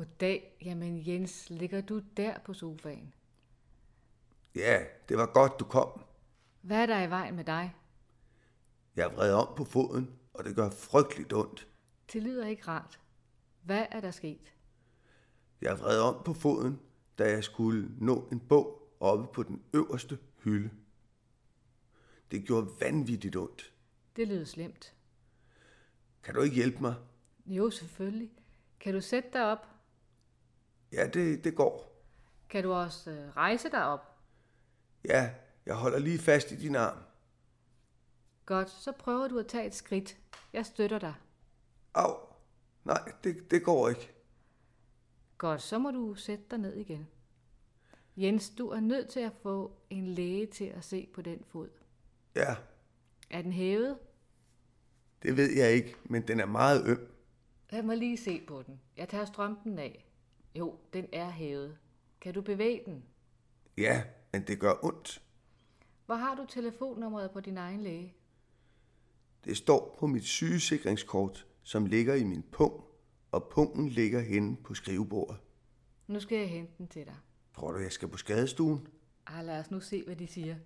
Goddag. Jamen Jens, ligger du der på sofaen? Ja, det var godt, du kom. Hvad er der i vejen med dig? Jeg er vred om på foden, og det gør frygteligt ondt. Det lyder ikke rart. Hvad er der sket? Jeg er vred om på foden, da jeg skulle nå en bog oppe på den øverste hylde. Det gjorde vanvittigt ondt. Det lyder slemt. Kan du ikke hjælpe mig? Jo, selvfølgelig. Kan du sætte dig op? Ja, det, det går. Kan du også øh, rejse dig op? Ja, jeg holder lige fast i din arm. Godt, så prøver du at tage et skridt. Jeg støtter dig. Au. Nej, det, det går ikke. Godt, så må du sætte dig ned igen. Jens, du er nødt til at få en læge til at se på den fod. Ja, Er den hævet? det ved jeg ikke, men den er meget øm. Lad mig lige se på den. Jeg tager strømpen af. Jo, den er hævet. Kan du bevæge den? Ja, men det gør ondt. Hvor har du telefonnummeret på din egen læge? Det står på mit sygesikringskort, som ligger i min pung, og pungen ligger henne på skrivebordet. Nu skal jeg hente den til dig. Tror du, jeg skal på skadestuen? Ah, lad os nu se, hvad de siger.